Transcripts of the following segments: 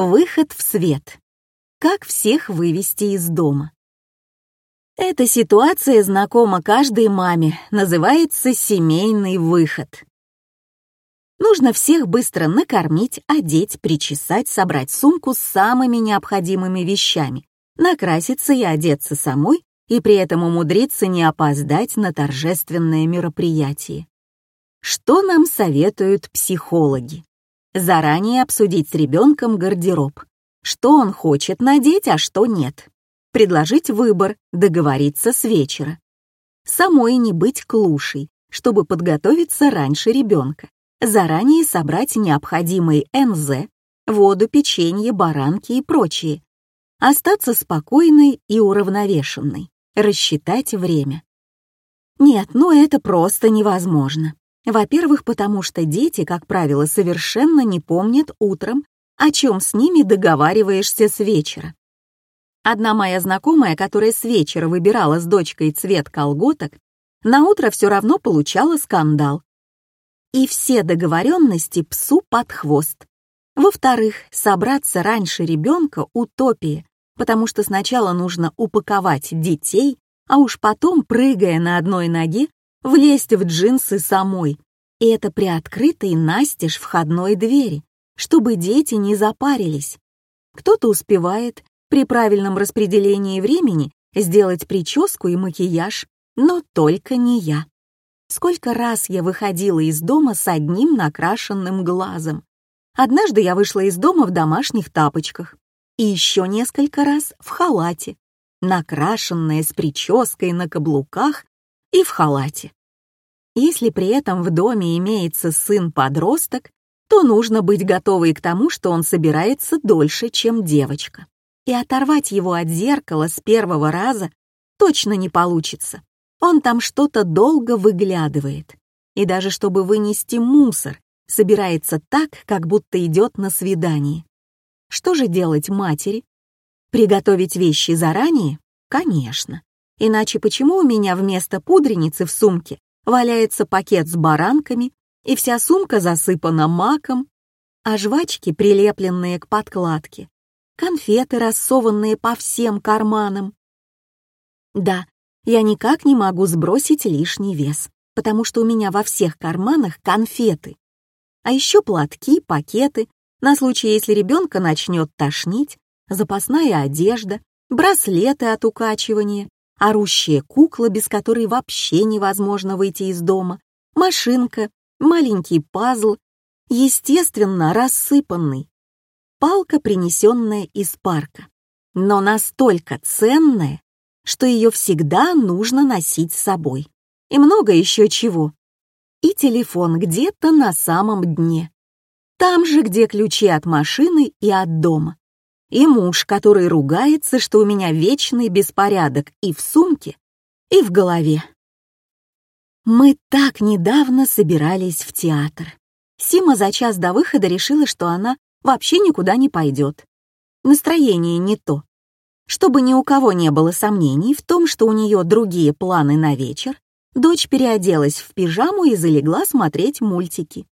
Выход в свет. Как всех вывести из дома? Эта ситуация знакома каждой маме, называется семейный выход. Нужно всех быстро накормить, одеть, причесать, собрать сумку с самыми необходимыми вещами, накраситься и одеться самой, и при этом умудриться не опоздать на торжественное мероприятие. Что нам советуют психологи? Заранее обсудить с ребенком гардероб. Что он хочет надеть, а что нет. Предложить выбор, договориться с вечера. Самой не быть клушей, чтобы подготовиться раньше ребенка. Заранее собрать необходимые НЗ, воду, печенье, баранки и прочее. Остаться спокойной и уравновешенной. Рассчитать время. Нет, ну это просто невозможно. Во-первых, потому что дети, как правило, совершенно не помнят утром, о чем с ними договариваешься с вечера. Одна моя знакомая, которая с вечера выбирала с дочкой цвет колготок, на утро все равно получала скандал. И все договоренности псу под хвост. Во-вторых, собраться раньше ребенка — утопия, потому что сначала нужно упаковать детей, а уж потом, прыгая на одной ноге, влезть в джинсы самой. И это при открытой настежь входной двери, чтобы дети не запарились. Кто-то успевает при правильном распределении времени сделать прическу и макияж, но только не я. Сколько раз я выходила из дома с одним накрашенным глазом. Однажды я вышла из дома в домашних тапочках. И еще несколько раз в халате, накрашенная с прической на каблуках и в халате. Если при этом в доме имеется сын-подросток, то нужно быть готовой к тому, что он собирается дольше, чем девочка. И оторвать его от зеркала с первого раза точно не получится. Он там что-то долго выглядывает. И даже чтобы вынести мусор, собирается так, как будто идет на свидание. Что же делать матери? Приготовить вещи заранее? Конечно. Иначе почему у меня вместо пудреницы в сумке валяется пакет с баранками, и вся сумка засыпана маком, а жвачки, прилепленные к подкладке, конфеты, рассованные по всем карманам. Да, я никак не могу сбросить лишний вес, потому что у меня во всех карманах конфеты. А еще платки, пакеты, на случай, если ребенка начнет тошнить, запасная одежда, браслеты от укачивания, орущая кукла, без которой вообще невозможно выйти из дома, машинка, маленький пазл, естественно, рассыпанный, палка, принесенная из парка, но настолько ценная, что ее всегда нужно носить с собой. И много еще чего. И телефон где-то на самом дне. Там же, где ключи от машины и от дома и муж, который ругается, что у меня вечный беспорядок и в сумке, и в голове. Мы так недавно собирались в театр. Сима за час до выхода решила, что она вообще никуда не пойдет. Настроение не то. Чтобы ни у кого не было сомнений в том, что у нее другие планы на вечер, дочь переоделась в пижаму и залегла смотреть мультики.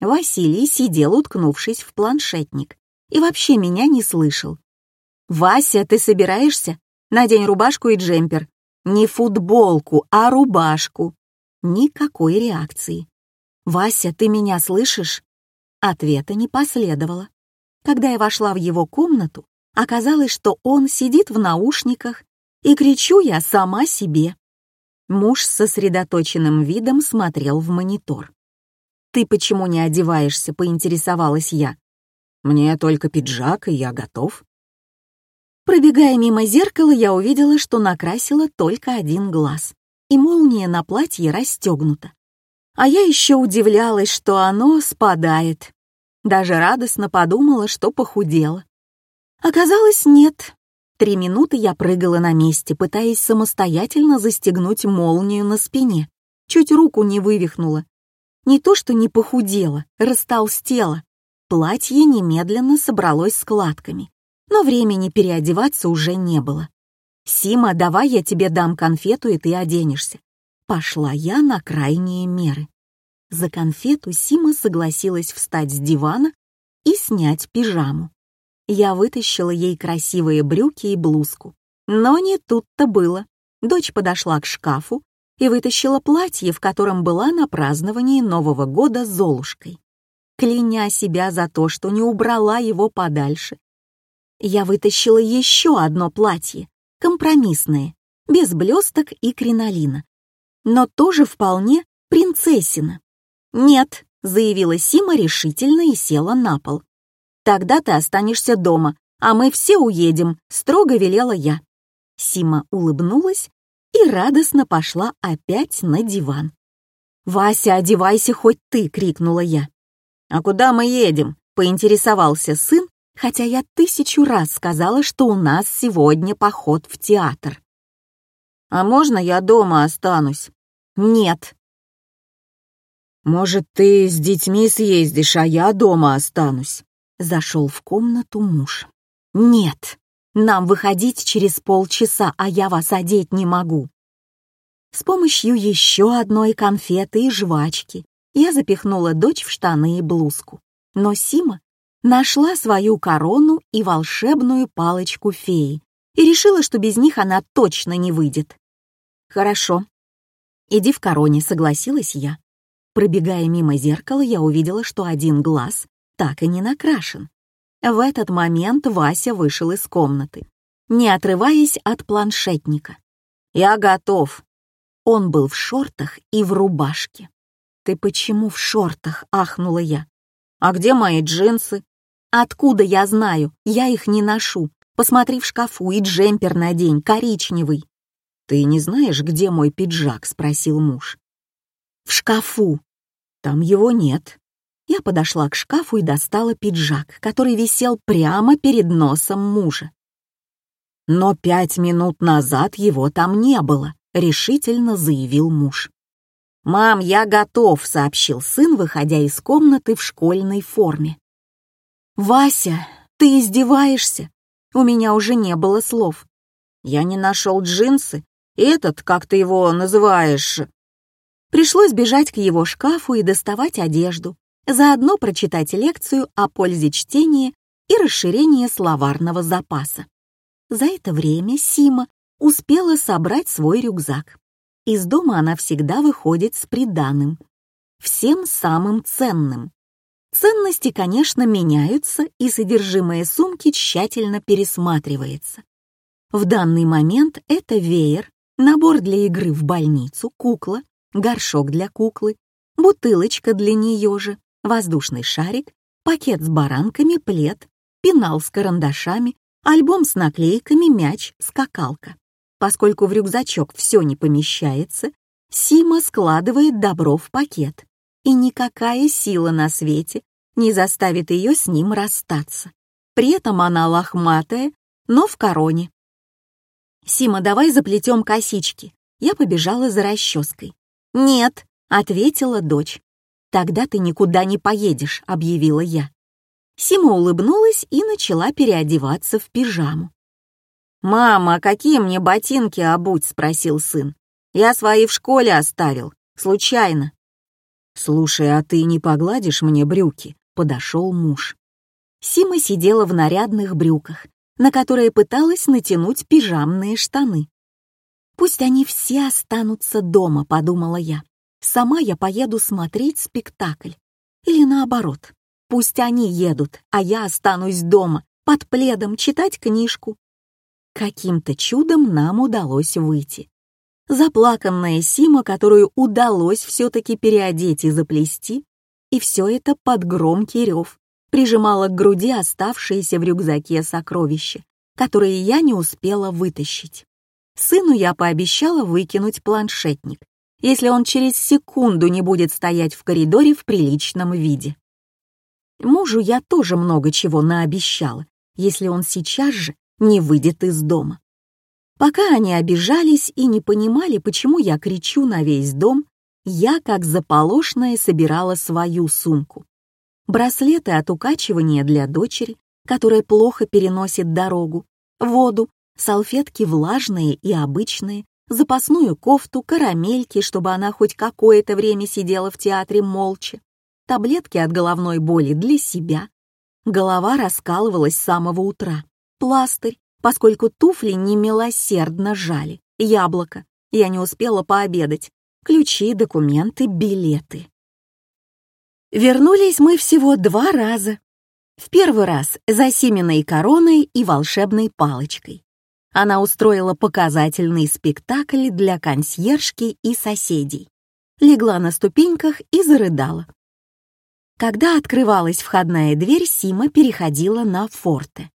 Василий сидел, уткнувшись в планшетник, и вообще меня не слышал. «Вася, ты собираешься? Надень рубашку и джемпер. Не футболку, а рубашку». Никакой реакции. «Вася, ты меня слышишь?» Ответа не последовало. Когда я вошла в его комнату, оказалось, что он сидит в наушниках, и кричу я сама себе. Муж с сосредоточенным видом смотрел в монитор. «Ты почему не одеваешься?» — поинтересовалась я. Мне только пиджак, и я готов. Пробегая мимо зеркала, я увидела, что накрасила только один глаз, и молния на платье расстегнута. А я еще удивлялась, что оно спадает. Даже радостно подумала, что похудела. Оказалось, нет. Три минуты я прыгала на месте, пытаясь самостоятельно застегнуть молнию на спине. Чуть руку не вывихнула. Не то, что не похудела, растолстела. Платье немедленно собралось складками, но времени переодеваться уже не было. «Сима, давай я тебе дам конфету, и ты оденешься». Пошла я на крайние меры. За конфету Сима согласилась встать с дивана и снять пижаму. Я вытащила ей красивые брюки и блузку. Но не тут-то было. Дочь подошла к шкафу и вытащила платье, в котором была на праздновании Нового года Золушкой. Кляня себя за то, что не убрала его подальше. Я вытащила еще одно платье, компромиссное, без блесток и кринолина, но тоже вполне принцессина. «Нет», — заявила Сима решительно и села на пол. «Тогда ты останешься дома, а мы все уедем», — строго велела я. Сима улыбнулась и радостно пошла опять на диван. «Вася, одевайся хоть ты!» — крикнула я. «А куда мы едем?» — поинтересовался сын, хотя я тысячу раз сказала, что у нас сегодня поход в театр. «А можно я дома останусь?» «Нет». «Может, ты с детьми съездишь, а я дома останусь?» Зашел в комнату муж. «Нет, нам выходить через полчаса, а я вас одеть не могу». С помощью еще одной конфеты и жвачки я запихнула дочь в штаны и блузку. Но Сима нашла свою корону и волшебную палочку феи и решила, что без них она точно не выйдет. «Хорошо. Иди в короне», — согласилась я. Пробегая мимо зеркала, я увидела, что один глаз так и не накрашен. В этот момент Вася вышел из комнаты, не отрываясь от планшетника. «Я готов». Он был в шортах и в рубашке. «Ты почему в шортах?» — ахнула я. «А где мои джинсы?» «Откуда я знаю? Я их не ношу. Посмотри в шкафу и джемпер надень, коричневый». «Ты не знаешь, где мой пиджак?» — спросил муж. «В шкафу». «Там его нет». Я подошла к шкафу и достала пиджак, который висел прямо перед носом мужа. «Но пять минут назад его там не было», — решительно заявил муж. «Мам, я готов», — сообщил сын, выходя из комнаты в школьной форме. «Вася, ты издеваешься?» У меня уже не было слов. «Я не нашел джинсы. Этот, как ты его называешь...» Пришлось бежать к его шкафу и доставать одежду, заодно прочитать лекцию о пользе чтения и расширении словарного запаса. За это время Сима успела собрать свой рюкзак. Из дома она всегда выходит с приданым. Всем самым ценным. Ценности, конечно, меняются, и содержимое сумки тщательно пересматривается. В данный момент это веер, набор для игры в больницу, кукла, горшок для куклы, бутылочка для нее же, воздушный шарик, пакет с баранками, плед, пенал с карандашами, альбом с наклейками, мяч, скакалка. Поскольку в рюкзачок все не помещается, Сима складывает добро в пакет, и никакая сила на свете не заставит ее с ним расстаться. При этом она лохматая, но в короне. «Сима, давай заплетем косички». Я побежала за расческой. «Нет», — ответила дочь. «Тогда ты никуда не поедешь», — объявила я. Сима улыбнулась и начала переодеваться в пижаму. «Мама, а какие мне ботинки обуть?» — спросил сын. «Я свои в школе оставил. Случайно». «Слушай, а ты не погладишь мне брюки?» — подошел муж. Сима сидела в нарядных брюках, на которые пыталась натянуть пижамные штаны. «Пусть они все останутся дома», — подумала я. «Сама я поеду смотреть спектакль. Или наоборот, пусть они едут, а я останусь дома, под пледом, читать книжку. Каким-то чудом нам удалось выйти. Заплаканная Сима, которую удалось все-таки переодеть и заплести, и все это под громкий рев, прижимала к груди оставшиеся в рюкзаке сокровища, которые я не успела вытащить. Сыну я пообещала выкинуть планшетник, если он через секунду не будет стоять в коридоре в приличном виде. Мужу я тоже много чего наобещала, если он сейчас же не выйдет из дома. Пока они обижались и не понимали, почему я кричу на весь дом, я, как заполошная, собирала свою сумку. Браслеты от укачивания для дочери, которая плохо переносит дорогу, воду, салфетки влажные и обычные, запасную кофту, карамельки, чтобы она хоть какое-то время сидела в театре молча, таблетки от головной боли для себя, Голова раскалывалась с самого утра. Пластырь, поскольку туфли немилосердно жали. Яблоко. Я не успела пообедать. Ключи, документы, билеты. Вернулись мы всего два раза. В первый раз за Симиной короной и волшебной палочкой. Она устроила показательный спектакль для консьержки и соседей. Легла на ступеньках и зарыдала. Когда открывалась входная дверь, Сима переходила на форте.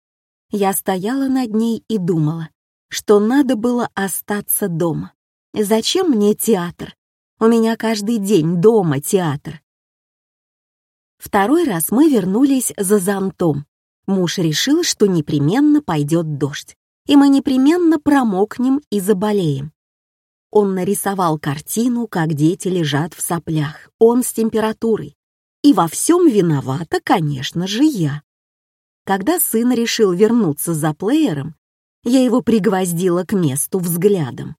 Я стояла над ней и думала, что надо было остаться дома. Зачем мне театр? У меня каждый день дома театр. Второй раз мы вернулись за зонтом. Муж решил, что непременно пойдет дождь, и мы непременно промокнем и заболеем. Он нарисовал картину, как дети лежат в соплях, он с температурой. И во всем виновата, конечно же, я. Когда сын решил вернуться за плеером, я его пригвоздила к месту взглядом.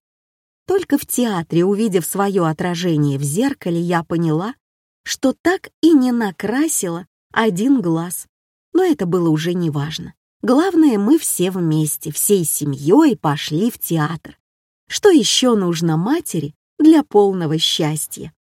Только в театре, увидев свое отражение в зеркале, я поняла, что так и не накрасила один глаз. Но это было уже неважно. Главное, мы все вместе, всей семьей пошли в театр. Что еще нужно матери для полного счастья?